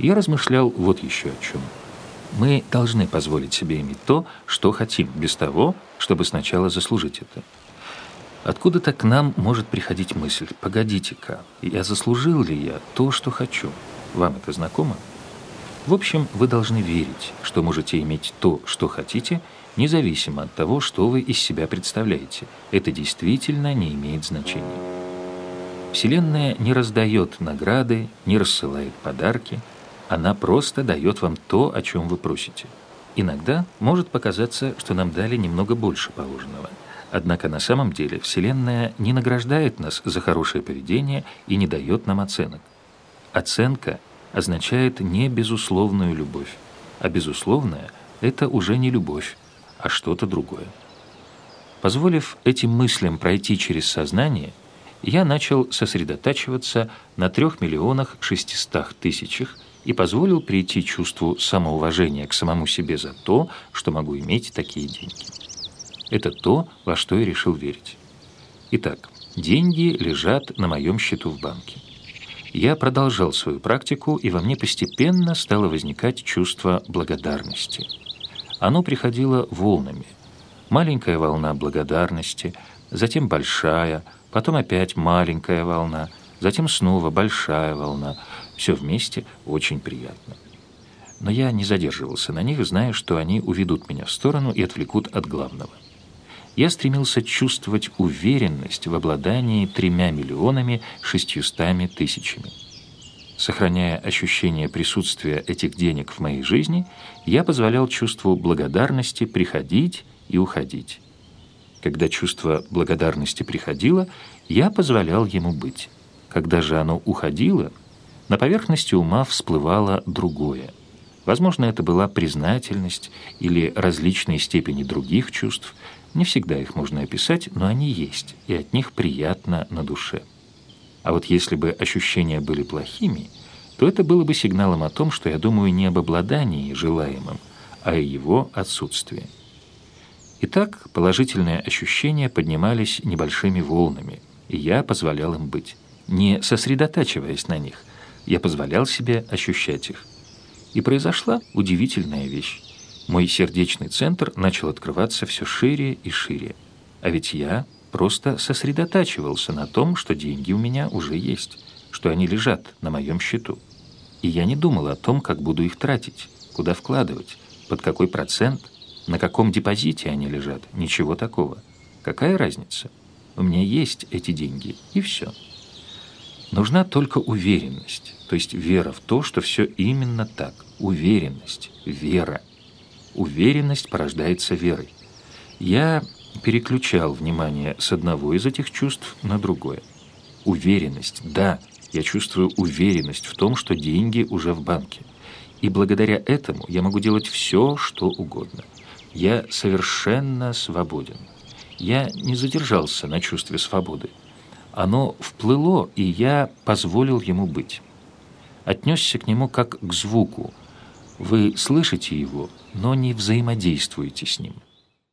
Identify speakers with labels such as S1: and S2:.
S1: Я размышлял вот еще о чем. Мы должны позволить себе иметь то, что хотим, без того, чтобы сначала заслужить это. Откуда-то к нам может приходить мысль, погодите-ка, я заслужил ли я то, что хочу? Вам это знакомо? В общем, вы должны верить, что можете иметь то, что хотите, независимо от того, что вы из себя представляете. Это действительно не имеет значения. Вселенная не раздает награды, не рассылает подарки, она просто дает вам то, о чем вы просите. Иногда может показаться, что нам дали немного больше положенного. Однако на самом деле Вселенная не награждает нас за хорошее поведение и не дает нам оценок. Оценка означает не безусловную любовь, а безусловная – это уже не любовь, а что-то другое. Позволив этим мыслям пройти через сознание, я начал сосредотачиваться на трех миллионах шестистах тысячах и позволил прийти чувству самоуважения к самому себе за то, что могу иметь такие деньги. Это то, во что я решил верить. Итак, деньги лежат на моем счету в банке. Я продолжал свою практику, и во мне постепенно стало возникать чувство благодарности – оно приходило волнами. Маленькая волна благодарности, затем большая, потом опять маленькая волна, затем снова большая волна. Все вместе очень приятно. Но я не задерживался на них, зная, что они уведут меня в сторону и отвлекут от главного. Я стремился чувствовать уверенность в обладании тремя миллионами шестьюстами тысячами. Сохраняя ощущение присутствия этих денег в моей жизни, я позволял чувству благодарности приходить и уходить. Когда чувство благодарности приходило, я позволял ему быть. Когда же оно уходило, на поверхности ума всплывало другое. Возможно, это была признательность или различные степени других чувств. Не всегда их можно описать, но они есть, и от них приятно на душе. А вот если бы ощущения были плохими, то это было бы сигналом о том, что я думаю не об обладании желаемым, а о его отсутствии. Итак, положительные ощущения поднимались небольшими волнами, и я позволял им быть, не сосредотачиваясь на них. Я позволял себе ощущать их. И произошла удивительная вещь. Мой сердечный центр начал открываться все шире и шире. А ведь я просто сосредотачивался на том, что деньги у меня уже есть, что они лежат на моем счету. И я не думал о том, как буду их тратить, куда вкладывать, под какой процент, на каком депозите они лежат. Ничего такого. Какая разница? У меня есть эти деньги, и все. Нужна только уверенность, то есть вера в то, что все именно так. Уверенность, вера. Уверенность порождается верой. Я переключал внимание с одного из этих чувств на другое. Уверенность, да, я чувствую уверенность в том, что деньги уже в банке. И благодаря этому я могу делать все, что угодно. Я совершенно свободен. Я не задержался на чувстве свободы. Оно вплыло, и я позволил ему быть. Отнесся к нему как к звуку. Вы слышите его, но не взаимодействуете с ним.